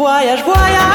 voyage, voyage.